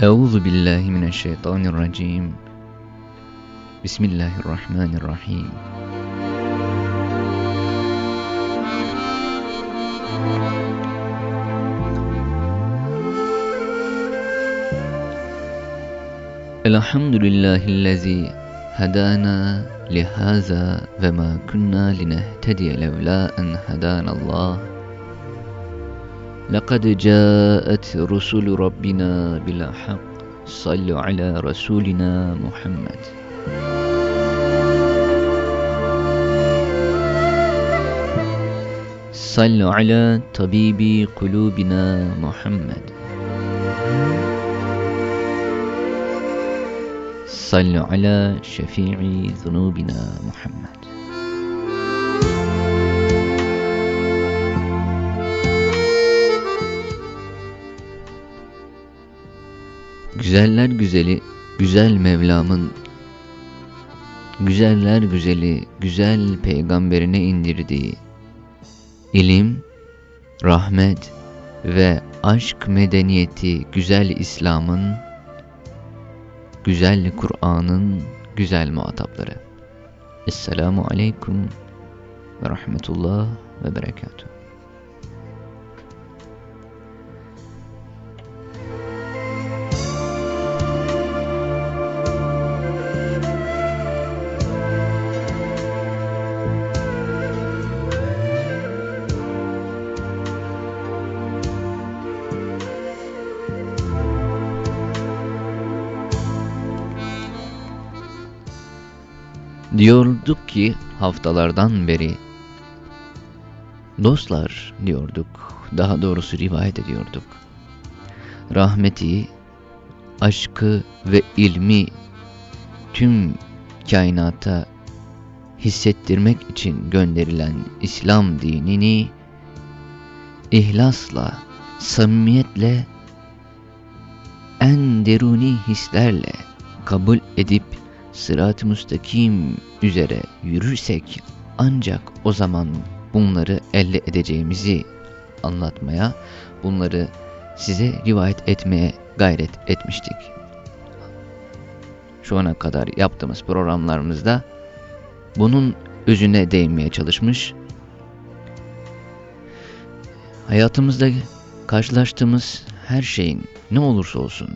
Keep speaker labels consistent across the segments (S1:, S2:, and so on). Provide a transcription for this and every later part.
S1: أعوذ بالله من الشيطان الرجيم. بسم الله الرحمن الرحيم. الحمد لله الذي هدانا لهذا وما كنا لنهتدي لولا أن هدانا الله. لقد جاءت رسل ربنا بالحق. صلوا على رسولنا محمد. صلوا على طبيب قلوبنا محمد. صلوا على شفيع ذنوبنا محمد. Güzeller güzeli, güzel Mevlam'ın güzeller güzeli, güzel peygamberine indirdiği ilim, rahmet ve aşk medeniyeti güzel İslam'ın, güzel Kur'an'ın güzel muhatapları. Esselamu Aleyküm ve Rahmetullah ve Berekatuhu. Diyorduk ki haftalardan beri dostlar diyorduk, daha doğrusu rivayet ediyorduk. Rahmeti, aşkı ve ilmi tüm kainata hissettirmek için gönderilen İslam dinini ihlasla, samimiyetle, en deruni hislerle kabul edip sırat-ı müstakim üzere yürürsek ancak o zaman bunları elde edeceğimizi anlatmaya, bunları size rivayet etmeye gayret etmiştik. Şu ana kadar yaptığımız programlarımızda bunun özüne değinmeye çalışmış. Hayatımızda karşılaştığımız her şeyin ne olursa olsun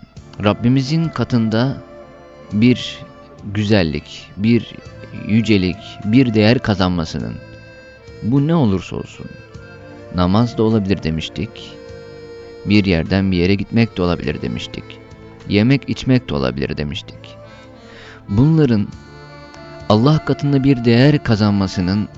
S1: Rabbimizin katında bir güzellik, bir yücelik, bir değer kazanmasının bu ne olursa olsun namaz da olabilir demiştik. Bir yerden bir yere gitmek de olabilir demiştik. Yemek içmek de olabilir demiştik. Bunların Allah katında bir değer kazanmasının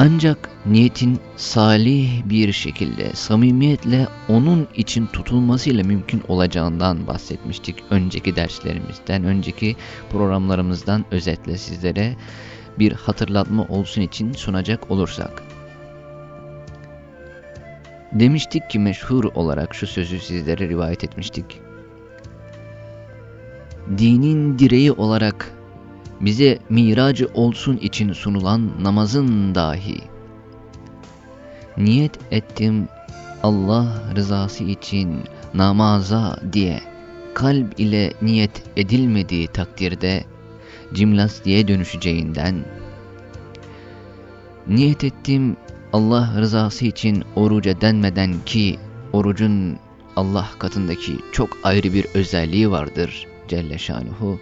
S1: ancak niyetin salih bir şekilde, samimiyetle onun için tutulmasıyla mümkün olacağından bahsetmiştik. Önceki derslerimizden, önceki programlarımızdan özetle sizlere bir hatırlatma olsun için sunacak olursak. Demiştik ki meşhur olarak şu sözü sizlere rivayet etmiştik. Dinin direği olarak bize miracı olsun için sunulan namazın dahi. Niyet ettim Allah rızası için namaza diye kalp ile niyet edilmediği takdirde cimnastiğe dönüşeceğinden niyet ettim Allah rızası için oruca denmeden ki orucun Allah katındaki çok ayrı bir özelliği vardır Celle Şanuhu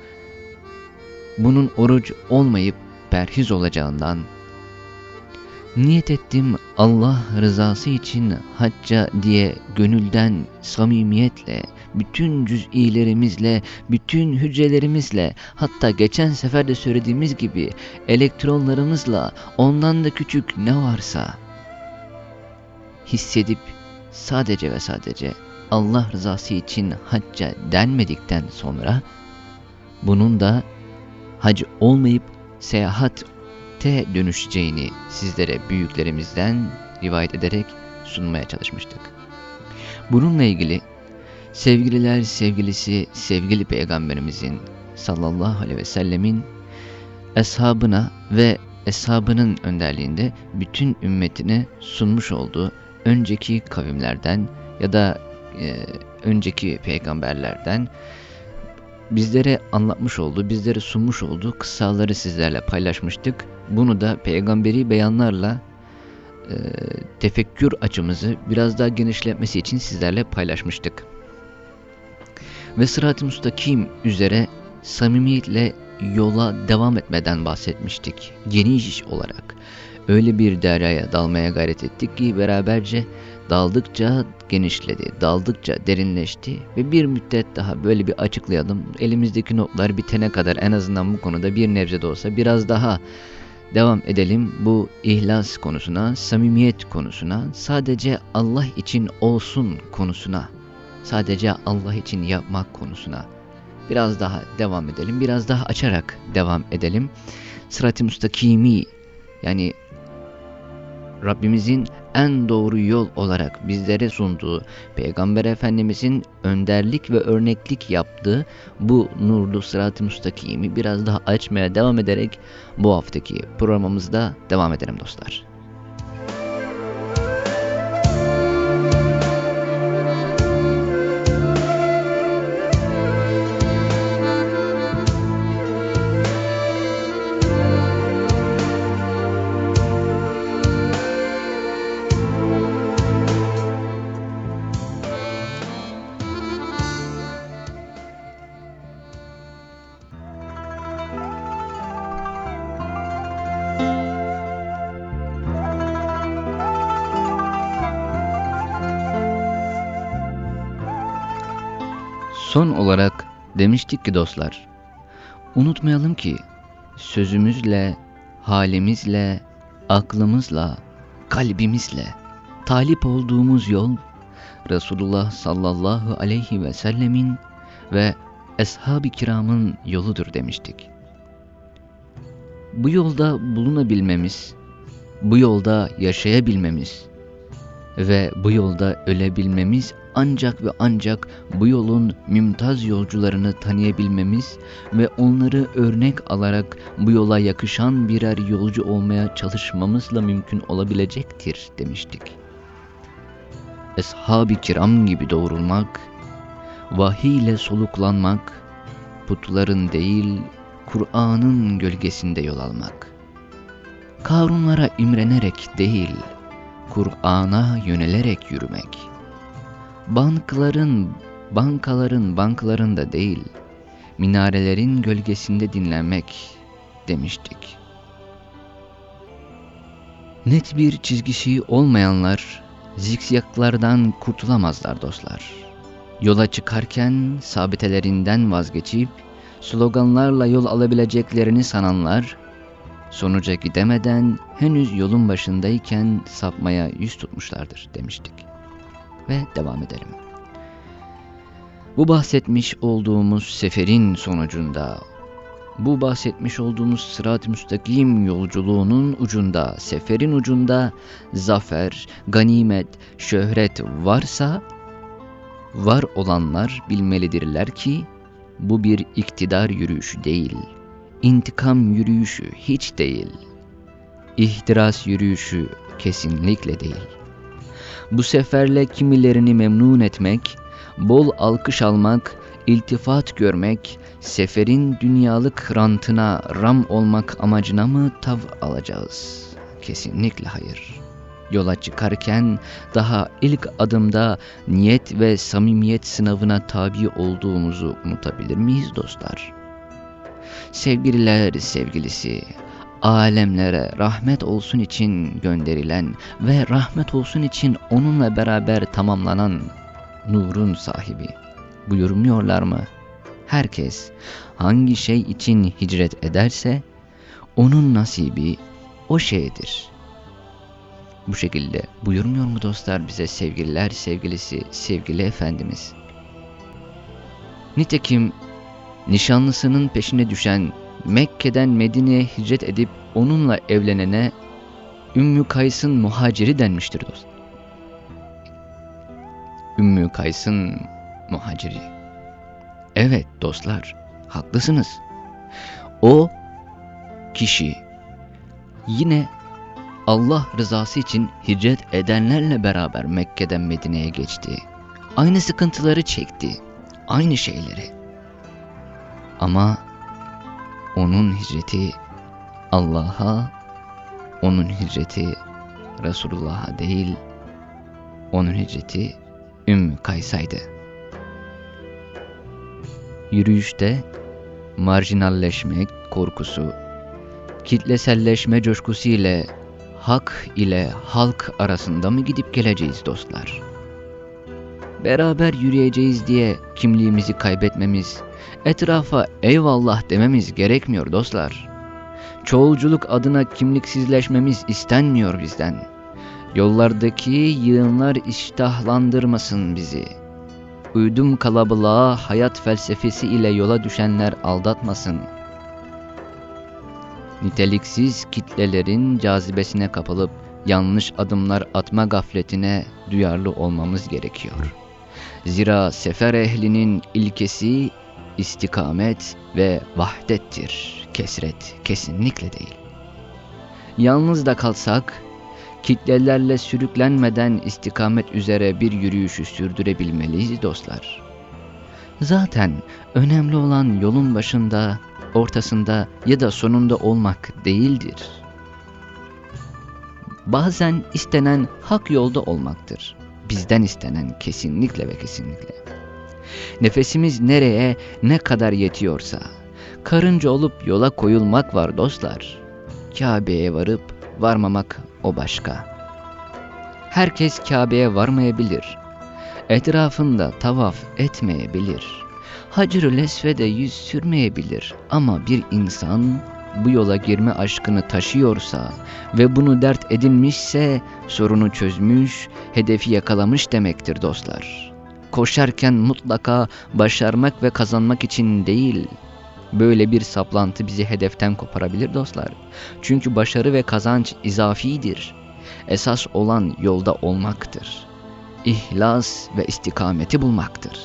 S1: bunun oruç olmayıp perhiz olacağından, niyet ettim Allah rızası için hacca diye gönülden samimiyetle, bütün cüz'ilerimizle, bütün hücrelerimizle, hatta geçen sefer de söylediğimiz gibi elektronlarımızla ondan da küçük ne varsa hissedip sadece ve sadece Allah rızası için hacca denmedikten sonra bunun da hac olmayıp seyahate dönüşeceğini sizlere büyüklerimizden rivayet ederek sunmaya çalışmıştık. Bununla ilgili sevgililer sevgilisi sevgili peygamberimizin sallallahu aleyhi ve sellemin eshabına ve eshabının önderliğinde bütün ümmetine sunmuş olduğu önceki kavimlerden ya da e, önceki peygamberlerden bizlere anlatmış olduğu, bizlere sunmuş olduğu kıssaları sizlerle paylaşmıştık. Bunu da peygamberi beyanlarla e, tefekkür açımızı biraz daha genişletmesi için sizlerle paylaşmıştık. Ve sırat-ı müstakim üzere samimiyetle yola devam etmeden bahsetmiştik. Geniş olarak öyle bir deryaya dalmaya gayret ettik ki beraberce daldıkça genişledi, daldıkça derinleşti ve bir müddet daha böyle bir açıklayalım. Elimizdeki notlar bitene kadar en azından bu konuda bir nebze de olsa biraz daha devam edelim bu ihlas konusuna, samimiyet konusuna, sadece Allah için olsun konusuna, sadece Allah için yapmak konusuna biraz daha devam edelim, biraz daha açarak devam edelim. Sırat-ı müstakimi yani Rabbimizin en doğru yol olarak bizlere sunduğu, Peygamber Efendimizin önderlik ve örneklik yaptığı bu nurlu sırat-ı müstakimi biraz daha açmaya devam ederek bu haftaki programımızda devam edelim dostlar. Demiştik ki dostlar, unutmayalım ki sözümüzle, halimizle, aklımızla, kalbimizle talip olduğumuz yol Resulullah sallallahu aleyhi ve sellemin ve ashab-ı kiramın yoludur demiştik. Bu yolda bulunabilmemiz, bu yolda yaşayabilmemiz ve bu yolda ölebilmemiz ancak ve ancak bu yolun mümtaz yolcularını tanıyabilmemiz ve onları örnek alarak bu yola yakışan birer yolcu olmaya çalışmamızla mümkün olabilecektir demiştik. Eshab-ı kiram gibi doğrulmak, vahiy ile soluklanmak, putların değil Kur'an'ın gölgesinde yol almak. Karunlara imrenerek değil, Kur'an'a yönelerek yürümek bankların, bankaların banklarında değil, minarelerin gölgesinde dinlenmek demiştik. Net bir çizgisi olmayanlar zikzaklardan kurtulamazlar dostlar. Yola çıkarken sabitelerinden vazgeçip sloganlarla yol alabileceklerini sananlar sonuca gidemeden henüz yolun başındayken sapmaya yüz tutmuşlardır demiştik ve devam edelim. Bu bahsetmiş olduğumuz seferin sonucunda, bu bahsetmiş olduğumuz sırat-ı müstakim yolculuğunun ucunda, seferin ucunda zafer, ganimet, şöhret varsa, var olanlar bilmelidirler ki, bu bir iktidar yürüyüşü değil, intikam yürüyüşü hiç değil, ihtiras yürüyüşü kesinlikle değil. Bu seferle kimilerini memnun etmek, bol alkış almak, iltifat görmek, seferin dünyalık rantına ram olmak amacına mı tav alacağız? Kesinlikle hayır. Yola çıkarken daha ilk adımda niyet ve samimiyet sınavına tabi olduğumuzu unutabilir miyiz dostlar? Sevgililer sevgilisi, alemlere rahmet olsun için gönderilen ve rahmet olsun için onunla beraber tamamlanan nurun sahibi. Buyurmuyorlar mı? Herkes hangi şey için hicret ederse onun nasibi o şeydir. Bu şekilde buyurmuyor mu dostlar bize sevgililer sevgilisi sevgili Efendimiz? Nitekim nişanlısının peşine düşen Mekke'den Medine'ye hicret edip onunla evlenene Ümmü Kays'ın muhaciri denmiştir dost. Ümmü Kays'ın muhaciri. Evet dostlar, haklısınız. O kişi yine Allah rızası için hicret edenlerle beraber Mekke'den Medine'ye geçti. aynı sıkıntıları çekti, aynı şeyleri. Ama onun hicreti Allah'a, onun hicreti Resulullah'a değil, onun hicreti Ümmü Kaysa'ydı. Yürüyüşte marjinalleşmek korkusu, kitleselleşme coşkusu ile hak ile halk arasında mı gidip geleceğiz dostlar? Beraber yürüyeceğiz diye kimliğimizi kaybetmemiz, etrafa eyvallah dememiz gerekmiyor dostlar. Çoğulculuk adına kimliksizleşmemiz istenmiyor bizden. Yollardaki yığınlar iştahlandırmasın bizi. Uydum kalabalığa hayat felsefesi ile yola düşenler aldatmasın. Niteliksiz kitlelerin cazibesine kapılıp yanlış adımlar atma gafletine duyarlı olmamız gerekiyor. Zira sefer ehlinin ilkesi istikamet ve vahdettir. Kesret kesinlikle değil. Yalnız da kalsak, kitlelerle sürüklenmeden istikamet üzere bir yürüyüşü sürdürebilmeliyiz dostlar. Zaten önemli olan yolun başında, ortasında ya da sonunda olmak değildir. Bazen istenen hak yolda olmaktır. Bizden istenen kesinlikle ve kesinlikle. Nefesimiz nereye ne kadar yetiyorsa, karınca olup yola koyulmak var dostlar. Kabe'ye varıp varmamak o başka. Herkes Kabe'ye varmayabilir. Etrafında tavaf etmeyebilir. Hacr-ı Lesve'de yüz sürmeyebilir ama bir insan bu yola girme aşkını taşıyorsa ve bunu dert edinmişse sorunu çözmüş, hedefi yakalamış demektir dostlar. Koşarken mutlaka başarmak ve kazanmak için değil, böyle bir saplantı bizi hedeften koparabilir dostlar. Çünkü başarı ve kazanç izafidir. Esas olan yolda olmaktır. İhlas ve istikameti bulmaktır.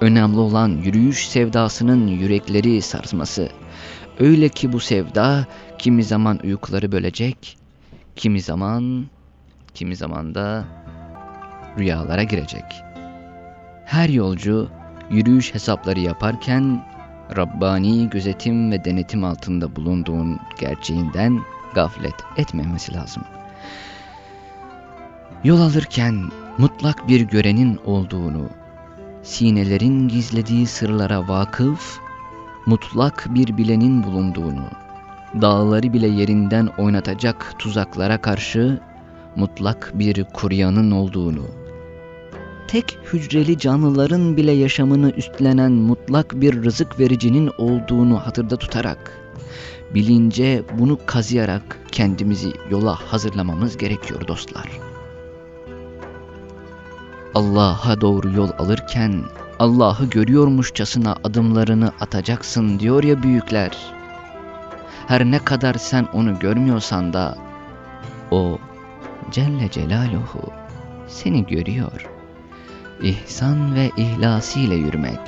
S1: Önemli olan yürüyüş sevdasının yürekleri sarsması. Öyle ki bu sevda kimi zaman uykuları bölecek, kimi zaman, kimi zaman da rüyalara girecek. Her yolcu yürüyüş hesapları yaparken Rabbani gözetim ve denetim altında bulunduğun gerçeğinden gaflet etmemesi lazım. Yol alırken mutlak bir görenin olduğunu, sinelerin gizlediği sırlara vakıf, mutlak bir bilenin bulunduğunu, dağları bile yerinden oynatacak tuzaklara karşı mutlak bir kuryanın olduğunu, tek hücreli canlıların bile yaşamını üstlenen mutlak bir rızık vericinin olduğunu hatırda tutarak, bilince bunu kazıyarak kendimizi yola hazırlamamız gerekiyor dostlar. Allah'a doğru yol alırken Allah'ı görüyormuşçasına adımlarını atacaksın diyor ya büyükler. Her ne kadar sen onu görmüyorsan da o Celle Celaluhu seni görüyor. İhsan ve ihlasiyle yürümek.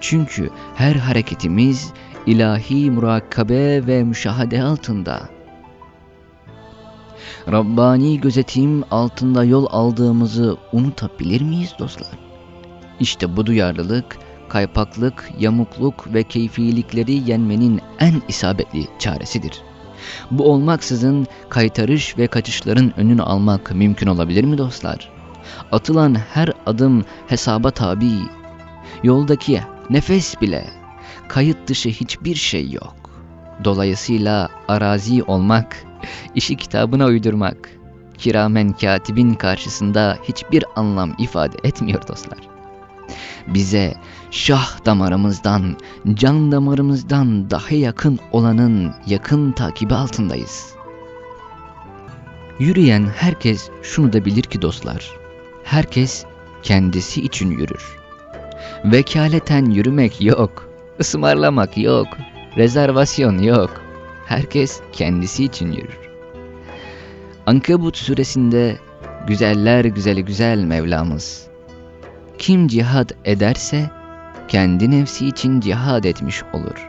S1: Çünkü her hareketimiz ilahi murakabe ve müşahede altında. Rabbani gözetim altında yol aldığımızı unutabilir miyiz dostlar? İşte bu duyarlılık, kaypaklık, yamukluk ve keyfilikleri yenmenin en isabetli çaresidir. Bu olmaksızın kaytarış ve kaçışların önünü almak mümkün olabilir mi dostlar? Atılan her adım hesaba tabi. Yoldaki nefes bile kayıt dışı hiçbir şey yok. Dolayısıyla arazi olmak, işi kitabına uydurmak, kiramen katibin karşısında hiçbir anlam ifade etmiyor dostlar. Bize şah damarımızdan, can damarımızdan daha yakın olanın yakın takibi altındayız. Yürüyen herkes şunu da bilir ki dostlar, herkes kendisi için yürür. Vekaleten yürümek yok, ısmarlamak yok, rezervasyon yok. Herkes kendisi için yürür. Ankabut suresinde güzeller güzeli güzel Mevlamız. Kim cihad ederse kendi nefsi için cihad etmiş olur.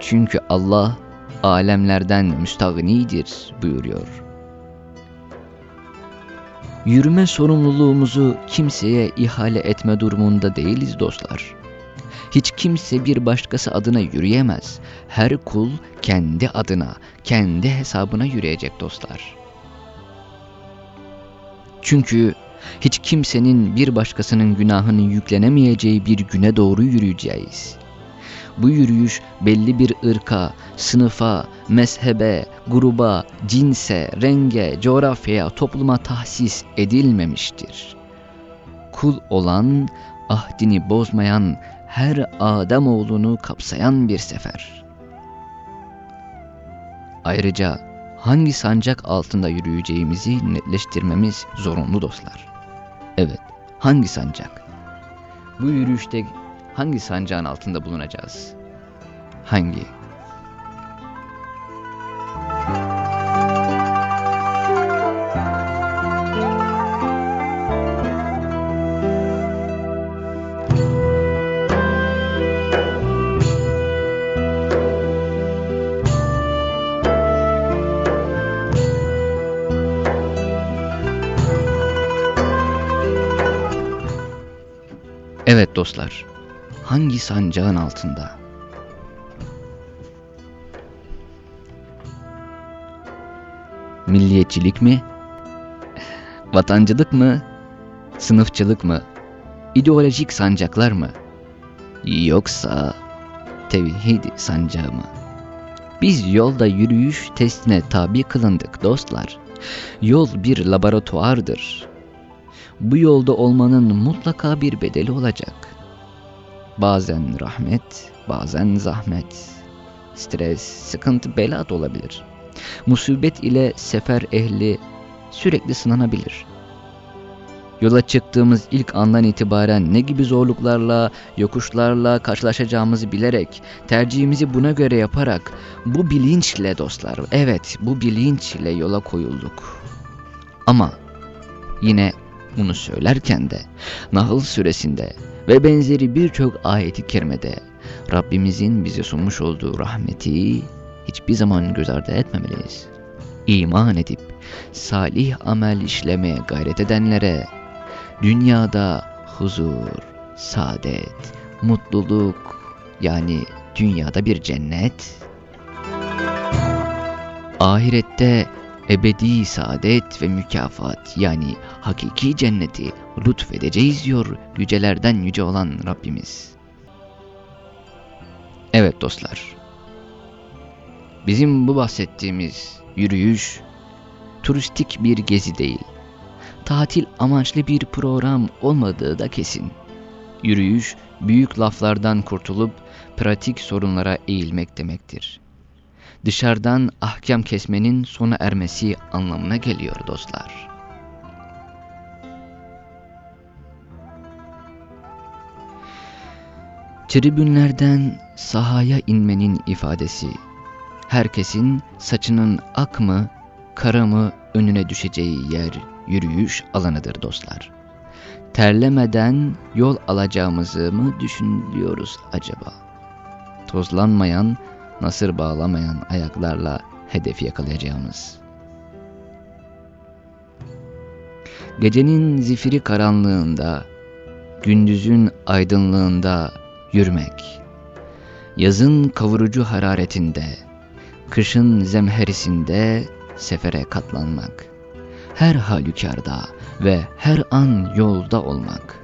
S1: Çünkü Allah alemlerden müstagnidir buyuruyor. Yürüme sorumluluğumuzu kimseye ihale etme durumunda değiliz dostlar. Hiç kimse bir başkası adına yürüyemez. Her kul kendi adına, kendi hesabına yürüyecek dostlar. Çünkü hiç kimsenin bir başkasının günahını yüklenemeyeceği bir güne doğru yürüyeceğiz. Bu yürüyüş belli bir ırka, sınıfa, mezhebe, gruba, cinse, renge, coğrafyaya, topluma tahsis edilmemiştir. Kul olan, ahdini bozmayan, her Ademoğlunu kapsayan bir sefer. Ayrıca hangi sancak altında yürüyeceğimizi netleştirmemiz zorunlu dostlar. Evet, hangi sancak? Bu yürüyüşte hangi sancağın altında bulunacağız? Hangi? Dostlar, hangi sancağın altında? Milliyetçilik mi? Vatancılık mı? Sınıfçılık mı? İdeolojik sancaklar mı? Yoksa tevhid sancağı mı? Biz yolda yürüyüş testine tabi kılındık dostlar. Yol bir laboratuvardır. Bu yolda olmanın mutlaka bir bedeli olacak. Bazen rahmet, bazen zahmet. Stres, sıkıntı, bela da olabilir. Musibet ile sefer ehli sürekli sınanabilir. Yola çıktığımız ilk andan itibaren ne gibi zorluklarla, yokuşlarla karşılaşacağımızı bilerek, tercihimizi buna göre yaparak, bu bilinçle dostlar, evet bu bilinçle yola koyulduk. Ama yine bunu söylerken de Nahl suresinde ve benzeri birçok ayeti kerimede Rabbimizin bize sunmuş olduğu rahmeti hiçbir zaman göz ardı etmemeliyiz. İman edip salih amel işlemeye gayret edenlere dünyada huzur, saadet, mutluluk yani dünyada bir cennet, ahirette ebedi saadet ve mükafat yani hakiki cenneti lütfedeceğiz diyor yücelerden yüce olan Rabbimiz. Evet dostlar, bizim bu bahsettiğimiz yürüyüş turistik bir gezi değil, tatil amaçlı bir program olmadığı da kesin. Yürüyüş büyük laflardan kurtulup pratik sorunlara eğilmek demektir dışarıdan ahkam kesmenin sona ermesi anlamına geliyor dostlar. Tribünlerden sahaya inmenin ifadesi, herkesin saçının ak mı, kara mı önüne düşeceği yer yürüyüş alanıdır dostlar. Terlemeden yol alacağımızı mı düşünüyoruz acaba? Tozlanmayan, nasır bağlamayan ayaklarla hedefi yakalayacağımız. Gecenin zifiri karanlığında, gündüzün aydınlığında yürümek, yazın kavurucu hararetinde, kışın zemherisinde sefere katlanmak, her halükarda ve her an yolda olmak.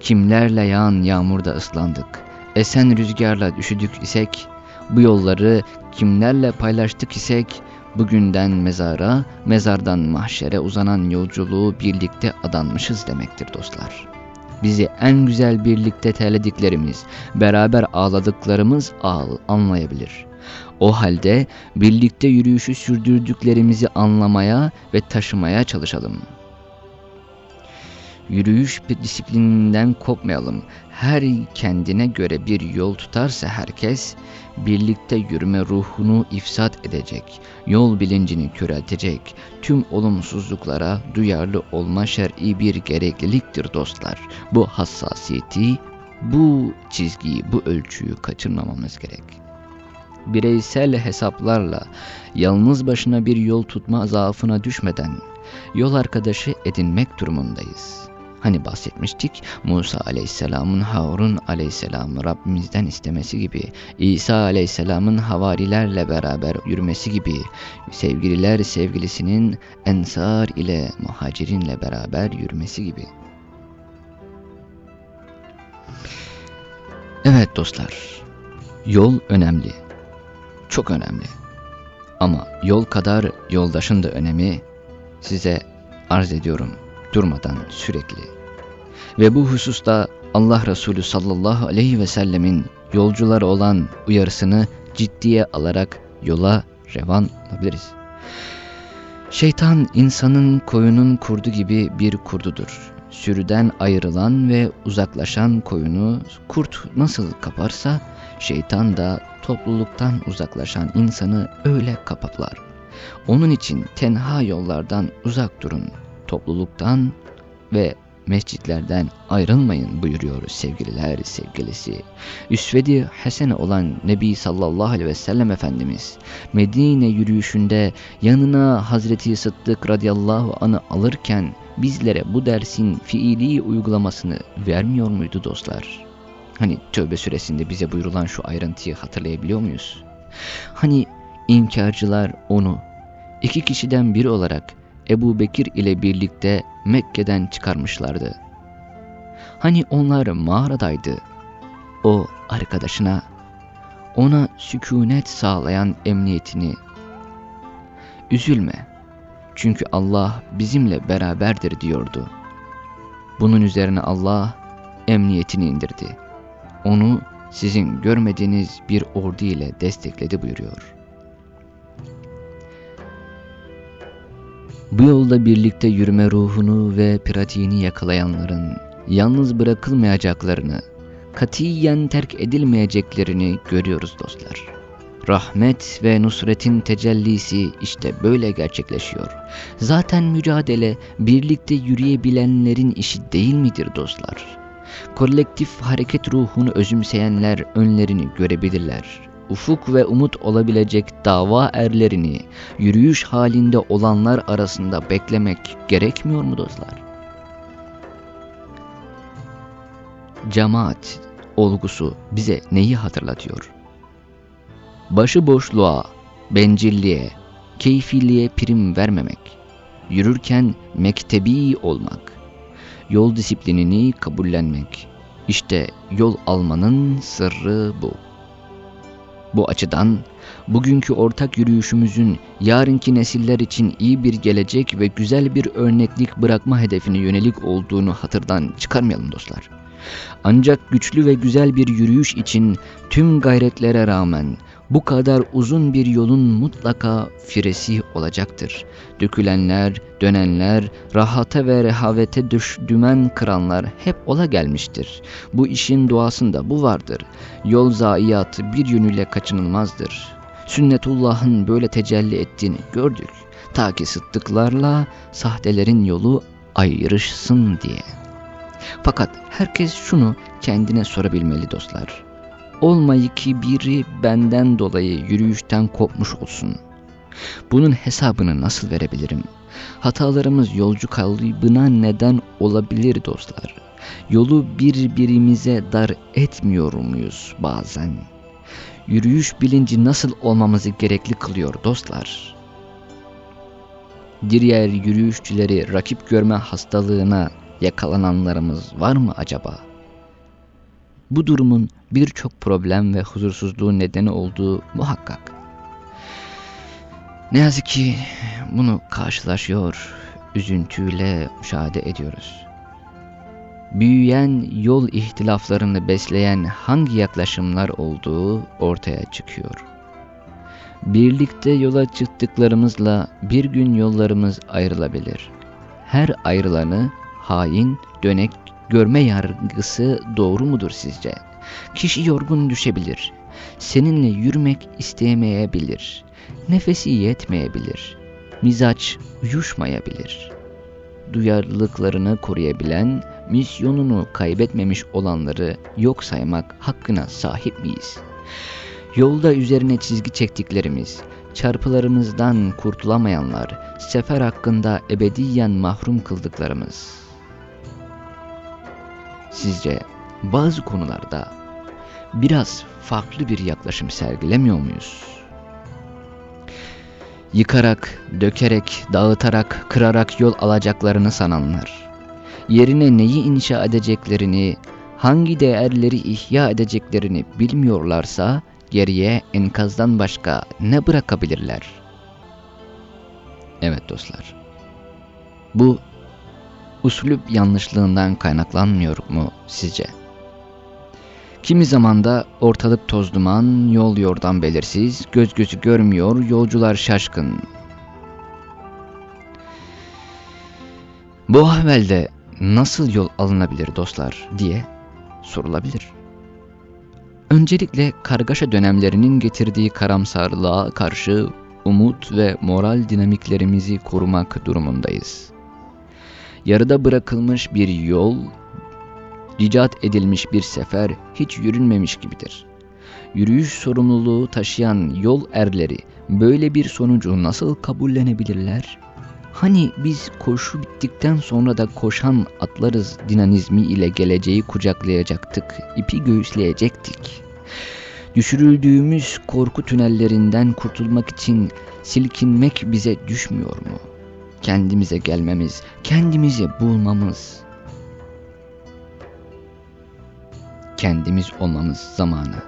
S1: Kimlerle yağan yağmurda ıslandık, esen rüzgarla üşüdük isek, bu yolları kimlerle paylaştık isek, bugünden mezara, mezardan mahşere uzanan yolculuğu birlikte adanmışız demektir dostlar. Bizi en güzel birlikte terlediklerimiz, beraber ağladıklarımız ağıl anlayabilir. O halde birlikte yürüyüşü sürdürdüklerimizi anlamaya ve taşımaya çalışalım.'' Yürüyüş bir disiplininden kopmayalım. Her kendine göre bir yol tutarsa herkes, birlikte yürüme ruhunu ifsat edecek, yol bilincini köreltecek, tüm olumsuzluklara duyarlı olma şer'i bir gerekliliktir dostlar. Bu hassasiyeti, bu çizgiyi, bu ölçüyü kaçırmamamız gerek. Bireysel hesaplarla yalnız başına bir yol tutma zaafına düşmeden, yol arkadaşı edinmek durumundayız. Hani bahsetmiştik Musa aleyhisselamın Harun aleyhisselamı Rabbimizden istemesi gibi, İsa aleyhisselamın havarilerle beraber yürümesi gibi, sevgililer sevgilisinin ensar ile muhacirinle beraber yürümesi gibi. Evet dostlar, yol önemli, çok önemli. Ama yol kadar yoldaşın da önemi size arz ediyorum durmadan sürekli. Ve bu hususta Allah Resulü sallallahu aleyhi ve sellemin yolcuları olan uyarısını ciddiye alarak yola revan olabiliriz. Şeytan insanın koyunun kurdu gibi bir kurdudur. Sürüden ayrılan ve uzaklaşan koyunu kurt nasıl kaparsa şeytan da topluluktan uzaklaşan insanı öyle kapatlar. Onun için tenha yollardan uzak durun topluluktan ve mescitlerden ayrılmayın buyuruyor sevgililer sevgilisi. Üsvedi Hasene olan Nebi sallallahu aleyhi ve sellem Efendimiz Medine yürüyüşünde yanına Hazreti Sıddık radıyallahu anı alırken bizlere bu dersin fiili uygulamasını vermiyor muydu dostlar? Hani tövbe süresinde bize buyurulan şu ayrıntıyı hatırlayabiliyor muyuz? Hani inkarcılar onu iki kişiden biri olarak Ebu Bekir ile birlikte Mekke'den çıkarmışlardı. Hani onlar mağaradaydı. O arkadaşına, ona sükunet sağlayan emniyetini, üzülme çünkü Allah bizimle beraberdir diyordu. Bunun üzerine Allah emniyetini indirdi. Onu sizin görmediğiniz bir ordu ile destekledi buyuruyor. Bu yolda birlikte yürüme ruhunu ve pratiğini yakalayanların yalnız bırakılmayacaklarını, katiyen terk edilmeyeceklerini görüyoruz dostlar. Rahmet ve nusretin tecellisi işte böyle gerçekleşiyor. Zaten mücadele birlikte yürüyebilenlerin işi değil midir dostlar? Kolektif hareket ruhunu özümseyenler önlerini görebilirler ufuk ve umut olabilecek dava erlerini yürüyüş halinde olanlar arasında beklemek gerekmiyor mu dostlar? Cemaat olgusu bize neyi hatırlatıyor? Başıboşluğa, bencilliğe, keyfiliğe prim vermemek, yürürken mektebi olmak, yol disiplinini kabullenmek, işte yol almanın sırrı bu. Bu açıdan bugünkü ortak yürüyüşümüzün yarınki nesiller için iyi bir gelecek ve güzel bir örneklik bırakma hedefine yönelik olduğunu hatırdan çıkarmayalım dostlar. Ancak güçlü ve güzel bir yürüyüş için tüm gayretlere rağmen bu kadar uzun bir yolun mutlaka firesi olacaktır. Dökülenler, dönenler, rahata ve rehavete düş, dümen kıranlar hep ola gelmiştir. Bu işin doğasında bu vardır. Yol zayiatı bir yönüyle kaçınılmazdır. Sünnetullah'ın böyle tecelli ettiğini gördük. Ta ki sıddıklarla sahtelerin yolu ayrışsın diye. Fakat herkes şunu kendine sorabilmeli dostlar olmayı ki biri benden dolayı yürüyüşten kopmuş olsun. Bunun hesabını nasıl verebilirim? Hatalarımız yolcu kaybına neden olabilir dostlar. Yolu birbirimize dar etmiyor muyuz bazen? Yürüyüş bilinci nasıl olmamızı gerekli kılıyor dostlar? Diğer yürüyüşçüleri rakip görme hastalığına yakalananlarımız var mı acaba? Bu durumun birçok problem ve huzursuzluğun nedeni olduğu muhakkak. Ne yazık ki bunu karşılaşıyor, üzüntüyle müşahede ediyoruz. Büyüyen yol ihtilaflarını besleyen hangi yaklaşımlar olduğu ortaya çıkıyor. Birlikte yola çıktıklarımızla bir gün yollarımız ayrılabilir. Her ayrılanı hain, dönek görme yargısı doğru mudur sizce? Kişi yorgun düşebilir. Seninle yürümek isteyemeyebilir. Nefesi yetmeyebilir. Mizaç uyuşmayabilir. Duyarlılıklarını koruyabilen, misyonunu kaybetmemiş olanları yok saymak hakkına sahip miyiz? Yolda üzerine çizgi çektiklerimiz, çarpılarımızdan kurtulamayanlar, sefer hakkında ebediyen mahrum kıldıklarımız. Sizce bazı konularda biraz farklı bir yaklaşım sergilemiyor muyuz? Yıkarak, dökerek, dağıtarak, kırarak yol alacaklarını sananlar, yerine neyi inşa edeceklerini, hangi değerleri ihya edeceklerini bilmiyorlarsa geriye enkazdan başka ne bırakabilirler? Evet dostlar. Bu usulüp yanlışlığından kaynaklanmıyor mu sizce? Kimi zaman da ortalık toz duman, yol yordan belirsiz, göz gözü görmüyor, yolcular şaşkın. Bu ahvalde nasıl yol alınabilir dostlar diye sorulabilir. Öncelikle kargaşa dönemlerinin getirdiği karamsarlığa karşı umut ve moral dinamiklerimizi korumak durumundayız. Yarıda bırakılmış bir yol, ricat edilmiş bir sefer hiç yürünmemiş gibidir. Yürüyüş sorumluluğu taşıyan yol erleri böyle bir sonucu nasıl kabullenebilirler? Hani biz koşu bittikten sonra da koşan atlarız dinamizmi ile geleceği kucaklayacaktık, ipi göğüsleyecektik. Düşürüldüğümüz korku tünellerinden kurtulmak için silkinmek bize düşmüyor mu? Kendimize gelmemiz, kendimizi bulmamız, kendimiz olmamız zamanı.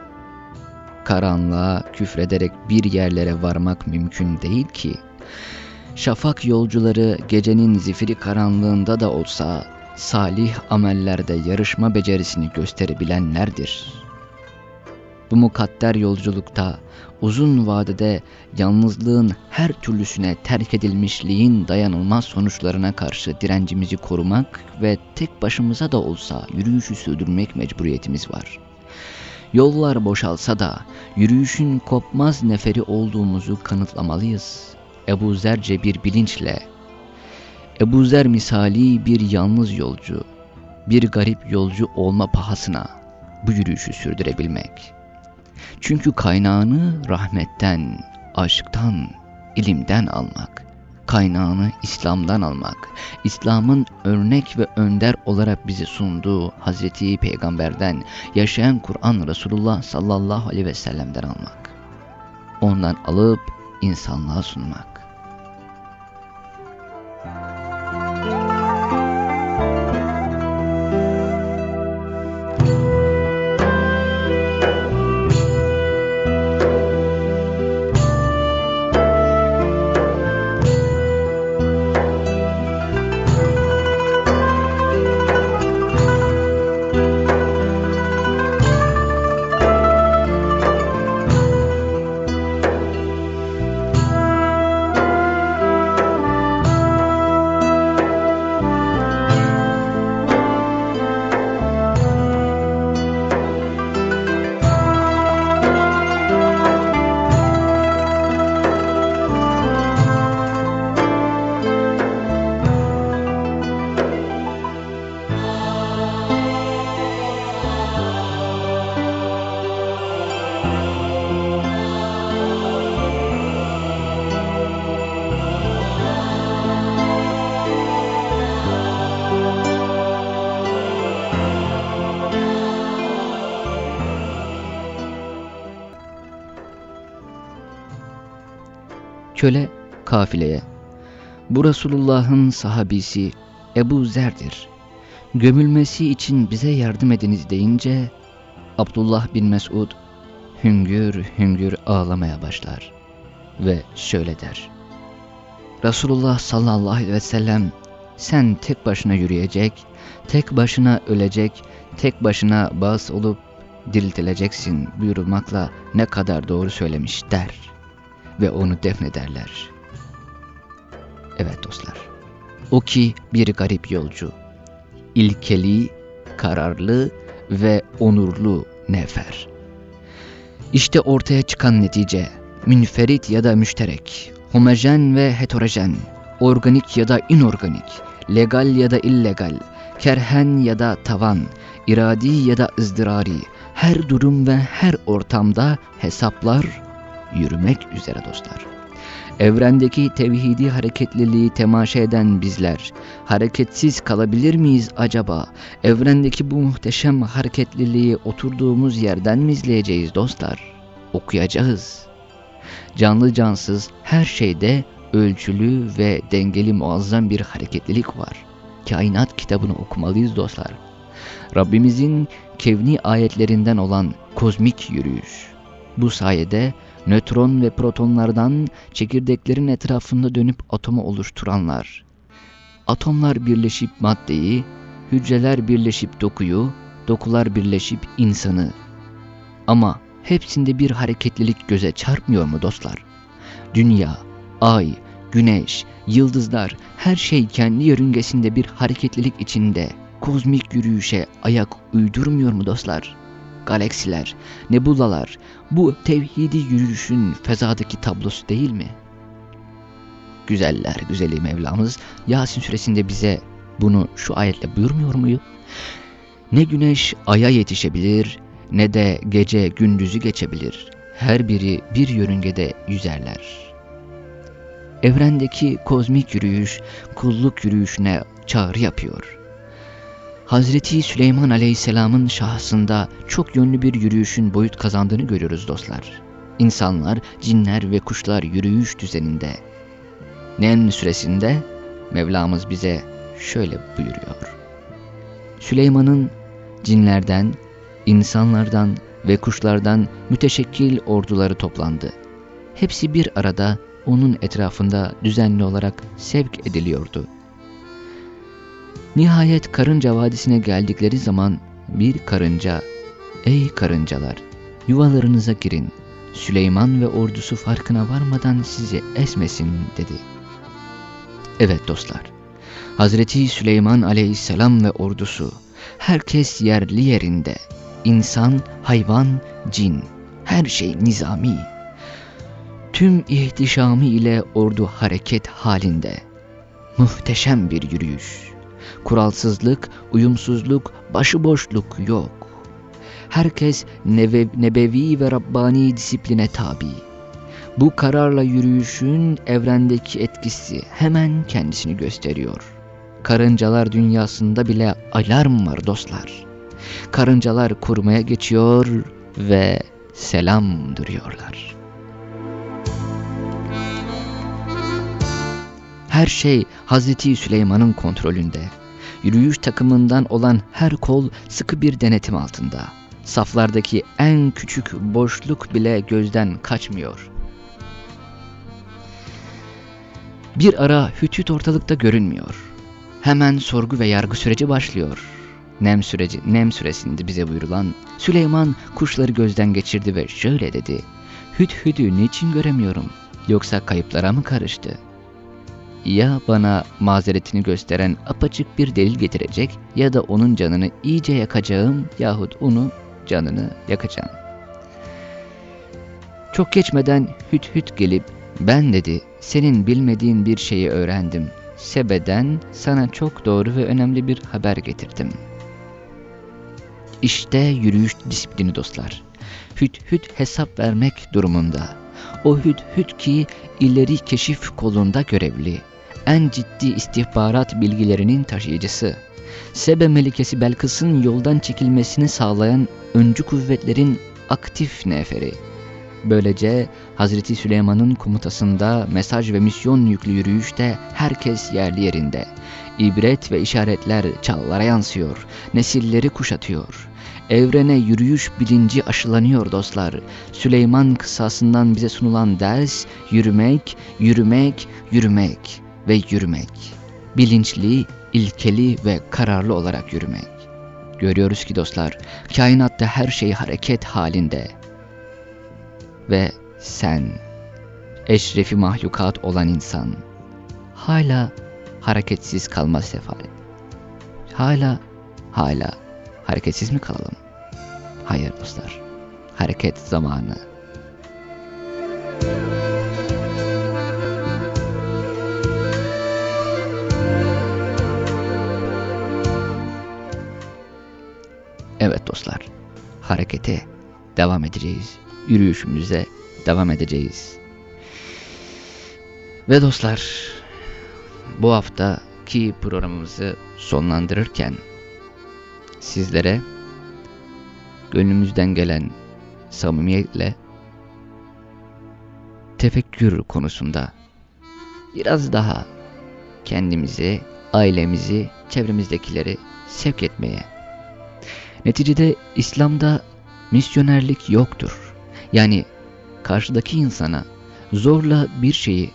S1: Karanlığa küfrederek bir yerlere varmak mümkün değil ki. Şafak yolcuları gecenin zifiri karanlığında da olsa salih amellerde yarışma becerisini gösterebilenlerdir. Bu mukadder yolculukta uzun vadede yalnızlığın her türlüsüne terk edilmişliğin dayanılmaz sonuçlarına karşı direncimizi korumak ve tek başımıza da olsa yürüyüşü sürdürmek mecburiyetimiz var. Yollar boşalsa da yürüyüşün kopmaz neferi olduğumuzu kanıtlamalıyız. Ebu Zerce bir bilinçle, Ebu Zer misali bir yalnız yolcu, bir garip yolcu olma pahasına bu yürüyüşü sürdürebilmek. Çünkü kaynağını rahmetten, aşktan, ilimden almak, kaynağını İslam'dan almak, İslam'ın örnek ve önder olarak bize sunduğu Hazreti Peygamber'den, yaşayan Kur'an Resulullah sallallahu aleyhi ve sellem'den almak. Ondan alıp insanlığa sunmak. Köle kafileye. Bu Resulullah'ın sahabisi Ebu Zer'dir. Gömülmesi için bize yardım ediniz deyince Abdullah bin Mesud hüngür hüngür ağlamaya başlar ve şöyle der. Resulullah sallallahu aleyhi ve sellem sen tek başına yürüyecek, tek başına ölecek, tek başına bağız olup diriltileceksin buyurulmakla ne kadar doğru söylemiş der ve onu defnederler. Evet dostlar, o ki bir garip yolcu, ilkeli, kararlı ve onurlu nefer. İşte ortaya çıkan netice, münferit ya da müşterek, homojen ve heterojen, organik ya da inorganik, legal ya da illegal, kerhen ya da tavan, iradi ya da ızdırari, her durum ve her ortamda hesaplar yürümek üzere dostlar. Evrendeki tevhidi hareketliliği temaşa eden bizler, hareketsiz kalabilir miyiz acaba? Evrendeki bu muhteşem hareketliliği oturduğumuz yerden mi izleyeceğiz dostlar? Okuyacağız. Canlı cansız her şeyde ölçülü ve dengeli muazzam bir hareketlilik var. Kainat kitabını okumalıyız dostlar. Rabbimizin kevni ayetlerinden olan kozmik yürüyüş. Bu sayede nötron ve protonlardan çekirdeklerin etrafında dönüp atomu oluşturanlar. Atomlar birleşip maddeyi, hücreler birleşip dokuyu, dokular birleşip insanı. Ama hepsinde bir hareketlilik göze çarpmıyor mu dostlar? Dünya, ay, güneş, yıldızlar her şey kendi yörüngesinde bir hareketlilik içinde kozmik yürüyüşe ayak uydurmuyor mu dostlar? Galaksiler, nebulalar bu tevhidi yürüyüşün fezadaki tablosu değil mi? Güzeller güzeli Mevlamız Yasin suresinde bize bunu şu ayetle buyurmuyor muyu? Ne güneş aya yetişebilir ne de gece gündüzü geçebilir. Her biri bir yörüngede yüzerler. Evrendeki kozmik yürüyüş kulluk yürüyüşüne çağrı yapıyor. Hazreti Süleyman Aleyhisselam'ın şahsında çok yönlü bir yürüyüşün boyut kazandığını görüyoruz dostlar. İnsanlar, cinler ve kuşlar yürüyüş düzeninde. Nen süresinde Mevlamız bize şöyle buyuruyor. Süleyman'ın cinlerden, insanlardan ve kuşlardan müteşekkil orduları toplandı. Hepsi bir arada onun etrafında düzenli olarak sevk ediliyordu. Nihayet karınca vadisine geldikleri zaman bir karınca, ''Ey karıncalar, yuvalarınıza girin, Süleyman ve ordusu farkına varmadan sizi esmesin.'' dedi. Evet dostlar, Hazreti Süleyman aleyhisselam ve ordusu, herkes yerli yerinde, insan, hayvan, cin, her şey nizami. Tüm ihtişamı ile ordu hareket halinde. Muhteşem bir yürüyüş. Kuralsızlık, uyumsuzluk, başıboşluk yok. Herkes neve, nebevi ve Rabbani disipline tabi. Bu kararla yürüyüşün evrendeki etkisi hemen kendisini gösteriyor. Karıncalar dünyasında bile alarm var dostlar. Karıncalar kurmaya geçiyor ve selam duruyorlar. Her şey Hazreti Süleyman'ın kontrolünde. Yürüyüş takımından olan her kol sıkı bir denetim altında. Saflardaki en küçük boşluk bile gözden kaçmıyor. Bir ara hüt ortalıkta görünmüyor. Hemen sorgu ve yargı süreci başlıyor. Nem süreci, Nem süresinde bize buyurulan Süleyman kuşları gözden geçirdi ve şöyle dedi. Hüt hüdü niçin göremiyorum? Yoksa kayıplara mı karıştı? Ya bana mazeretini gösteren apaçık bir delil getirecek ya da onun canını iyice yakacağım yahut onu canını yakacağım. Çok geçmeden hüt hüt gelip ben dedi senin bilmediğin bir şeyi öğrendim. Sebe'den sana çok doğru ve önemli bir haber getirdim. İşte yürüyüş disiplini dostlar. Hüt hüt hesap vermek durumunda. O hüt hüt ki ileri keşif kolunda görevli en ciddi istihbarat bilgilerinin taşıyıcısı. Sebe Melikesi Belkıs'ın yoldan çekilmesini sağlayan öncü kuvvetlerin aktif neferi. Böylece Hazreti Süleyman'ın komutasında mesaj ve misyon yüklü yürüyüşte herkes yerli yerinde. İbret ve işaretler çallara yansıyor, nesilleri kuşatıyor. Evrene yürüyüş bilinci aşılanıyor dostlar. Süleyman kısasından bize sunulan ders yürümek, yürümek, yürümek ve yürümek. Bilinçli, ilkeli ve kararlı olarak yürümek. Görüyoruz ki dostlar, kainatta her şey hareket halinde. Ve sen, eşrefi mahlukat olan insan, hala hareketsiz kalma sefalet. Hala, hala hareketsiz mi kalalım? Hayır dostlar, hareket zamanı. Evet dostlar, harekete devam edeceğiz. Yürüyüşümüze devam edeceğiz. Ve dostlar, bu haftaki programımızı sonlandırırken sizlere gönlümüzden gelen samimiyetle tefekkür konusunda biraz daha kendimizi, ailemizi, çevremizdekileri sevk etmeye. Neticede İslam'da misyonerlik yoktur. Yani karşıdaki insana zorla bir şeyi,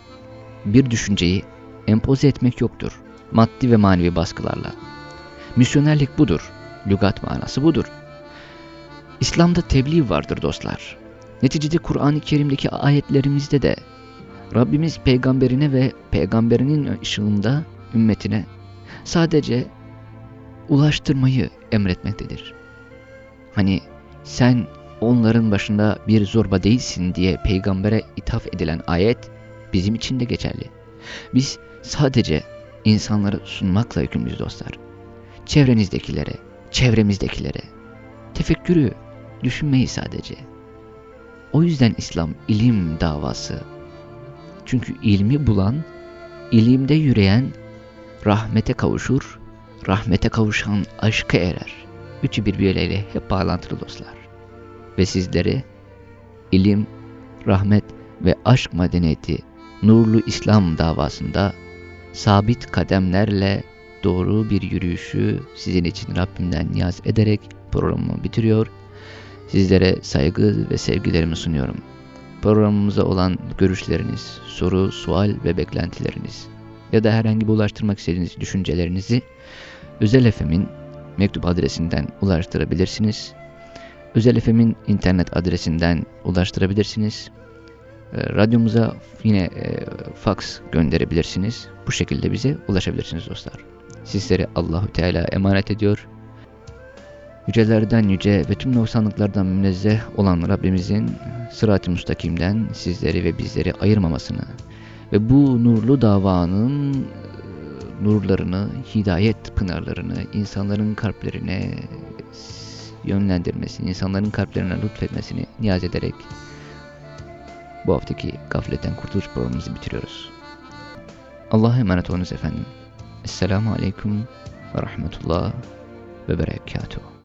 S1: bir düşünceyi empoze etmek yoktur. Maddi ve manevi baskılarla. Misyonerlik budur. Lügat manası budur. İslam'da tebliğ vardır dostlar. Neticede Kur'an-ı Kerim'deki ayetlerimizde de Rabbimiz peygamberine ve peygamberinin ışığında ümmetine sadece ulaştırmayı emretmektedir. Hani sen onların başında bir zorba değilsin diye peygambere ithaf edilen ayet bizim için de geçerli. Biz sadece insanları sunmakla yükümlüyüz dostlar. Çevrenizdekilere, çevremizdekilere. Tefekkürü, düşünmeyi sadece. O yüzden İslam ilim davası. Çünkü ilmi bulan, ilimde yürüyen rahmete kavuşur, rahmete kavuşan aşka erer. Üçü birbirleriyle hep bağlantılı dostlar. Ve sizleri ilim, rahmet ve aşk medeniyeti nurlu İslam davasında sabit kademlerle doğru bir yürüyüşü sizin için Rabbimden niyaz ederek programımı bitiriyor. Sizlere saygı ve sevgilerimi sunuyorum. Programımıza olan görüşleriniz, soru, sual ve beklentileriniz ya da herhangi bir ulaştırmak istediğiniz düşüncelerinizi Özel Efem'in mektup adresinden ulaştırabilirsiniz. Özel Efem'in internet adresinden ulaştırabilirsiniz. E, radyomuza yine e, fax gönderebilirsiniz. Bu şekilde bize ulaşabilirsiniz dostlar. Sizleri Allahu Teala emanet ediyor. Yücelerden yüce ve tüm noksanlıklardan münezzeh olan Rabbimizin sırat-ı müstakimden sizleri ve bizleri ayırmamasını ve bu nurlu davanın nurlarını, hidayet pınarlarını insanların kalplerine yönlendirmesini, insanların kalplerine lütfetmesini niyaz ederek bu haftaki gafletten kurtuluş programımızı bitiriyoruz. Allah'a emanet olunuz efendim. Esselamu Aleyküm ve Rahmetullah ve Berekatuhu.